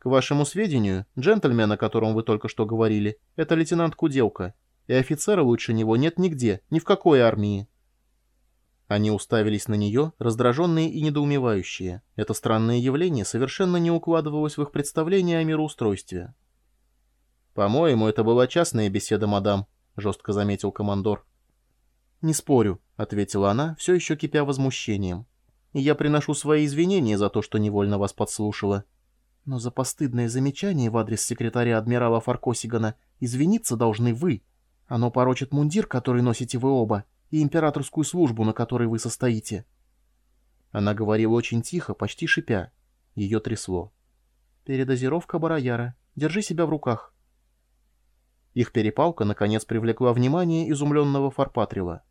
К вашему сведению, джентльмен, о котором вы только что говорили, это лейтенант Куделка, и офицера лучше него нет нигде, ни в какой армии. Они уставились на нее, раздраженные и недоумевающие. Это странное явление совершенно не укладывалось в их представление о мироустройстве. «По-моему, это была частная беседа, мадам», — жестко заметил командор. «Не спорю», — ответила она, все еще кипя возмущением. «И я приношу свои извинения за то, что невольно вас подслушала. Но за постыдное замечание в адрес секретаря адмирала Фаркосигана извиниться должны вы. Оно порочит мундир, который носите вы оба, и императорскую службу, на которой вы состоите». Она говорила очень тихо, почти шипя. Ее трясло. «Передозировка Бараяра. Держи себя в руках». Их перепалка, наконец, привлекла внимание изумленного Фарпатрила.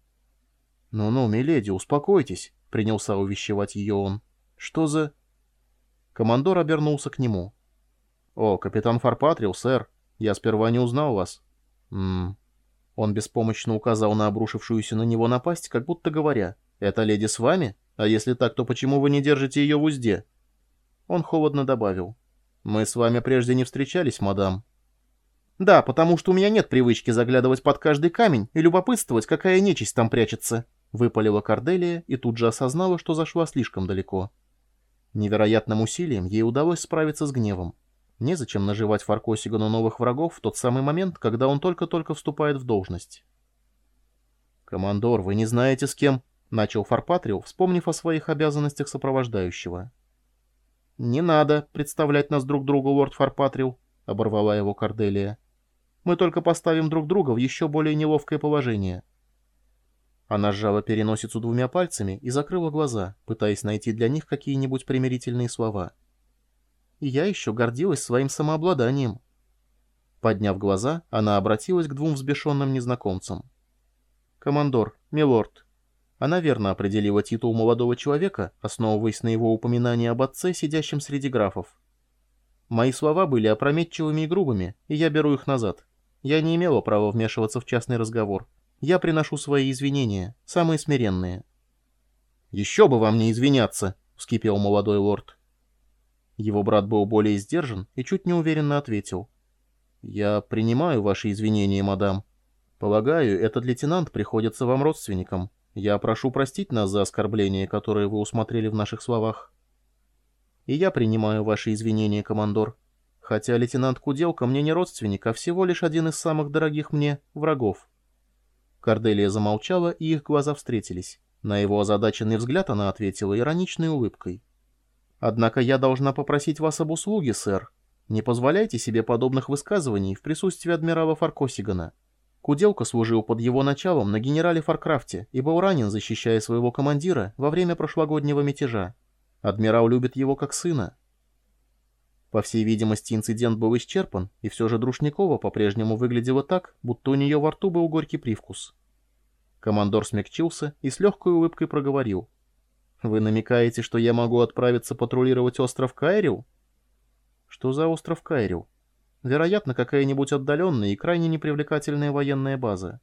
«Ну-ну, миледи, успокойтесь», — принялся увещевать ее он. «Что за...» Командор обернулся к нему. «О, капитан Фарпатрил, сэр, я сперва не узнал вас». «Ммм...» Он беспомощно указал на обрушившуюся на него напасть, как будто говоря, «Это леди с вами? А если так, то почему вы не держите ее в узде?» Он холодно добавил, «Мы с вами прежде не встречались, мадам». «Да, потому что у меня нет привычки заглядывать под каждый камень и любопытствовать, какая нечисть там прячется», — выпалила Корделия и тут же осознала, что зашла слишком далеко. Невероятным усилием ей удалось справиться с гневом. Незачем наживать Фаркосигану новых врагов в тот самый момент, когда он только-только вступает в должность. «Командор, вы не знаете, с кем...» — начал Фарпатрио, вспомнив о своих обязанностях сопровождающего. «Не надо представлять нас друг другу, лорд Фарпатрио», — оборвала его Корделия. «Мы только поставим друг друга в еще более неловкое положение». Она сжала переносицу двумя пальцами и закрыла глаза, пытаясь найти для них какие-нибудь примирительные слова. И я еще гордилась своим самообладанием. Подняв глаза, она обратилась к двум взбешенным незнакомцам. «Командор, милорд». Она верно определила титул молодого человека, основываясь на его упоминании об отце, сидящем среди графов. Мои слова были опрометчивыми и грубыми, и я беру их назад. Я не имела права вмешиваться в частный разговор, я приношу свои извинения, самые смиренные». «Еще бы вам не извиняться!» — вскипел молодой лорд. Его брат был более сдержан и чуть неуверенно ответил. «Я принимаю ваши извинения, мадам. Полагаю, этот лейтенант приходится вам родственником. Я прошу простить нас за оскорбление, которое вы усмотрели в наших словах». «И я принимаю ваши извинения, командор. Хотя лейтенант Куделка мне не родственник, а всего лишь один из самых дорогих мне врагов». Корделия замолчала, и их глаза встретились. На его озадаченный взгляд она ответила ироничной улыбкой. «Однако я должна попросить вас об услуге, сэр. Не позволяйте себе подобных высказываний в присутствии адмирала Фаркосигана. Куделка служил под его началом на генерале Фаркрафте и был ранен, защищая своего командира во время прошлогоднего мятежа. Адмирал любит его как сына». По всей видимости, инцидент был исчерпан, и все же Друшникова по-прежнему выглядела так, будто у нее во рту был горький привкус. Командор смягчился и с легкой улыбкой проговорил. «Вы намекаете, что я могу отправиться патрулировать остров Кайрил?» «Что за остров Кайрил?» «Вероятно, какая-нибудь отдаленная и крайне непривлекательная военная база».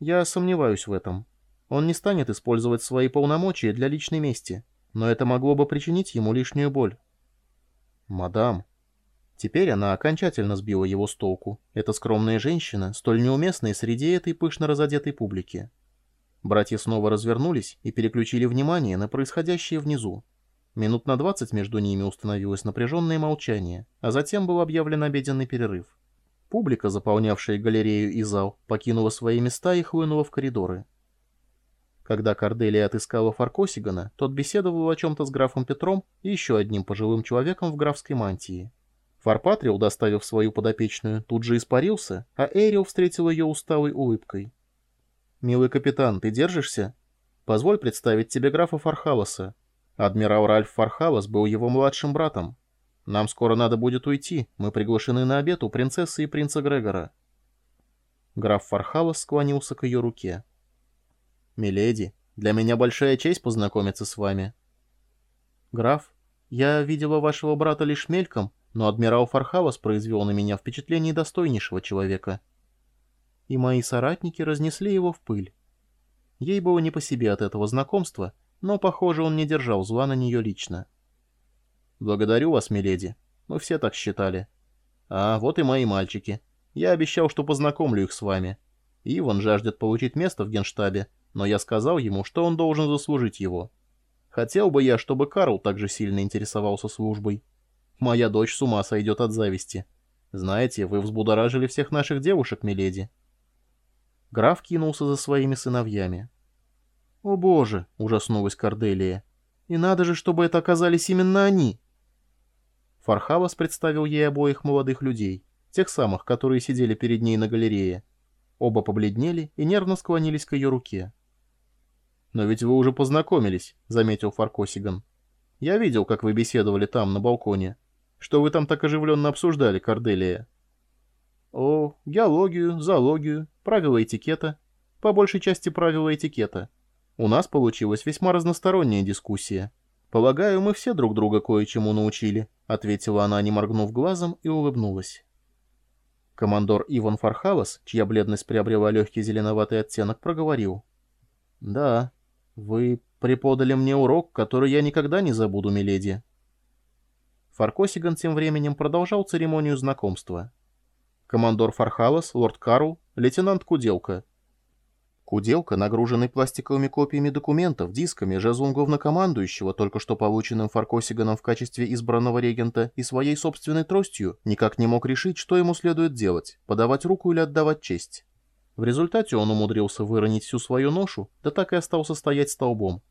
«Я сомневаюсь в этом. Он не станет использовать свои полномочия для личной мести, но это могло бы причинить ему лишнюю боль». «Мадам». Теперь она окончательно сбила его с толку. Эта скромная женщина, столь неуместная среди этой пышно разодетой публики. Братья снова развернулись и переключили внимание на происходящее внизу. Минут на двадцать между ними установилось напряженное молчание, а затем был объявлен обеденный перерыв. Публика, заполнявшая галерею и зал, покинула свои места и хлынула в коридоры. Когда Корделия отыскала Фаркосигана, тот беседовал о чем-то с графом Петром и еще одним пожилым человеком в графской мантии. Фарпатрил, доставив свою подопечную, тут же испарился, а Эйрил встретил ее усталой улыбкой. «Милый капитан, ты держишься? Позволь представить тебе графа Фархалоса. Адмирал Ральф Фархалос был его младшим братом. Нам скоро надо будет уйти, мы приглашены на обед у принцессы и принца Грегора». Граф Фархалос склонился к ее руке. «Миледи, для меня большая честь познакомиться с вами». «Граф, я видела вашего брата лишь мельком, но адмирал Фархавас произвел на меня впечатление достойнейшего человека. И мои соратники разнесли его в пыль. Ей было не по себе от этого знакомства, но, похоже, он не держал зла на нее лично. «Благодарю вас, миледи. Мы все так считали. А, вот и мои мальчики. Я обещал, что познакомлю их с вами. Иван жаждет получить место в генштабе, но я сказал ему, что он должен заслужить его. Хотел бы я, чтобы Карл также сильно интересовался службой. Моя дочь с ума сойдет от зависти. Знаете, вы взбудоражили всех наших девушек, миледи. Граф кинулся за своими сыновьями. «О боже!» — ужаснулась Корделия. «И надо же, чтобы это оказались именно они!» Фархавас представил ей обоих молодых людей, тех самых, которые сидели перед ней на галерее. Оба побледнели и нервно склонились к ее руке. «Но ведь вы уже познакомились», — заметил Фаркосиган. «Я видел, как вы беседовали там, на балконе. Что вы там так оживленно обсуждали, Корделия?» «О, геологию, зоологию, правила этикета. По большей части правила этикета. У нас получилась весьма разносторонняя дискуссия. Полагаю, мы все друг друга кое-чему научили», — ответила она, не моргнув глазом, и улыбнулась. Командор Иван Фархавас, чья бледность приобрела легкий зеленоватый оттенок, проговорил. «Да, вы преподали мне урок, который я никогда не забуду, миледи». Фаркосиган тем временем продолжал церемонию знакомства. Командор Фархавас, лорд Карл, лейтенант Куделка, Куделка, нагруженный пластиковыми копиями документов, дисками, жезлом главнокомандующего, только что полученным Фаркосиганом в качестве избранного регента, и своей собственной тростью, никак не мог решить, что ему следует делать – подавать руку или отдавать честь. В результате он умудрился выронить всю свою ношу, да так и остался стоять столбом.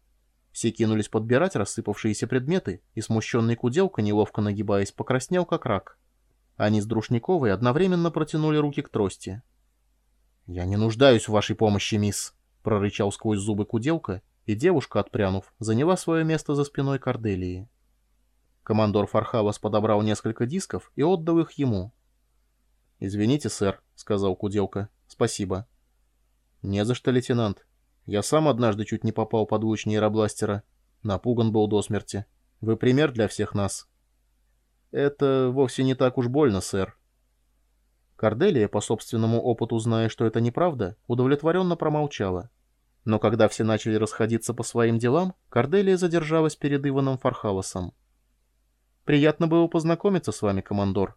Все кинулись подбирать рассыпавшиеся предметы, и смущенный Куделка, неловко нагибаясь, покраснел как рак. Они с Друшниковой одновременно протянули руки к трости. «Я не нуждаюсь в вашей помощи, мисс», — прорычал сквозь зубы куделка, и девушка, отпрянув, заняла свое место за спиной Корделии. Командор Фархавас подобрал несколько дисков и отдал их ему. «Извините, сэр», — сказал Куделка. «Спасибо». «Не за что, лейтенант. Я сам однажды чуть не попал под луч нейробластера. Напуган был до смерти. Вы пример для всех нас». «Это вовсе не так уж больно, сэр», Корделия, по собственному опыту зная, что это неправда, удовлетворенно промолчала. Но когда все начали расходиться по своим делам, Корделия задержалась перед Иваном Фархалосом. «Приятно было познакомиться с вами, командор.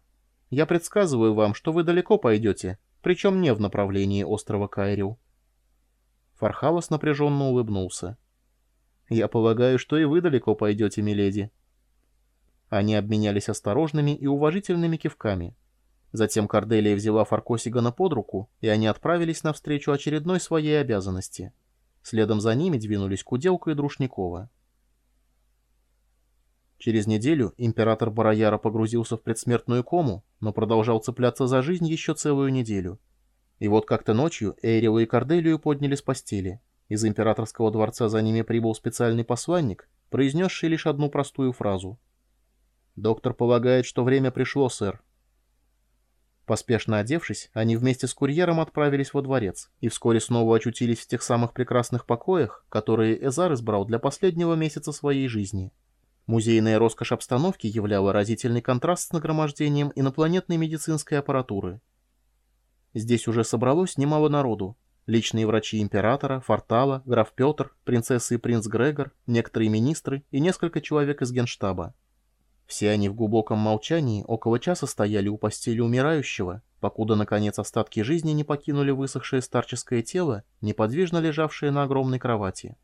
Я предсказываю вам, что вы далеко пойдете, причем не в направлении острова Кайрил». Фархалос напряженно улыбнулся. «Я полагаю, что и вы далеко пойдете, миледи». Они обменялись осторожными и уважительными кивками. Затем Корделия взяла Фаркосигана под руку, и они отправились навстречу очередной своей обязанности. Следом за ними двинулись Куделка и Друшникова. Через неделю император Бараяра погрузился в предсмертную кому, но продолжал цепляться за жизнь еще целую неделю. И вот как-то ночью Эйрила и Корделию подняли с постели. Из императорского дворца за ними прибыл специальный посланник, произнесший лишь одну простую фразу. «Доктор полагает, что время пришло, сэр. Поспешно одевшись, они вместе с курьером отправились во дворец и вскоре снова очутились в тех самых прекрасных покоях, которые Эзар избрал для последнего месяца своей жизни. Музейная роскошь обстановки являла разительный контраст с нагромождением инопланетной медицинской аппаратуры. Здесь уже собралось немало народу. Личные врачи императора, Фортала, граф Петр, принцесса и принц Грегор, некоторые министры и несколько человек из генштаба. Все они в глубоком молчании около часа стояли у постели умирающего, покуда, наконец, остатки жизни не покинули высохшее старческое тело, неподвижно лежавшее на огромной кровати.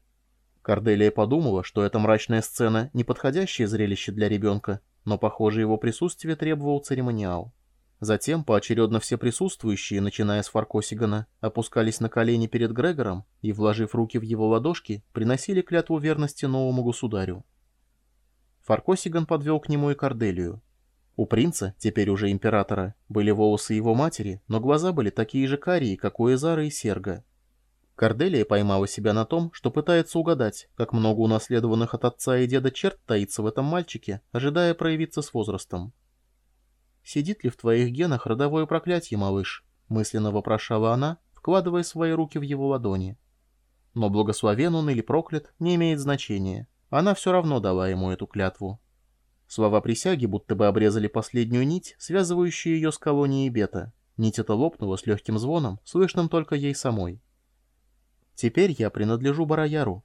Корделия подумала, что эта мрачная сцена — неподходящее зрелище для ребенка, но, похоже, его присутствие требовал церемониал. Затем поочередно все присутствующие, начиная с Фаркосигана, опускались на колени перед Грегором и, вложив руки в его ладошки, приносили клятву верности новому государю. Фаркосиган подвел к нему и Корделию. У принца, теперь уже императора, были волосы его матери, но глаза были такие же карие, как у Эзара и Серга. Корделия поймала себя на том, что пытается угадать, как много унаследованных от отца и деда черт таится в этом мальчике, ожидая проявиться с возрастом. «Сидит ли в твоих генах родовое проклятие, малыш?» — мысленно вопрошала она, вкладывая свои руки в его ладони. Но благословен он или проклят, не имеет значения. Она все равно дала ему эту клятву. Слова присяги будто бы обрезали последнюю нить, связывающую ее с колонией Бета. Нить эта лопнула с легким звоном, слышным только ей самой. «Теперь я принадлежу Барояру,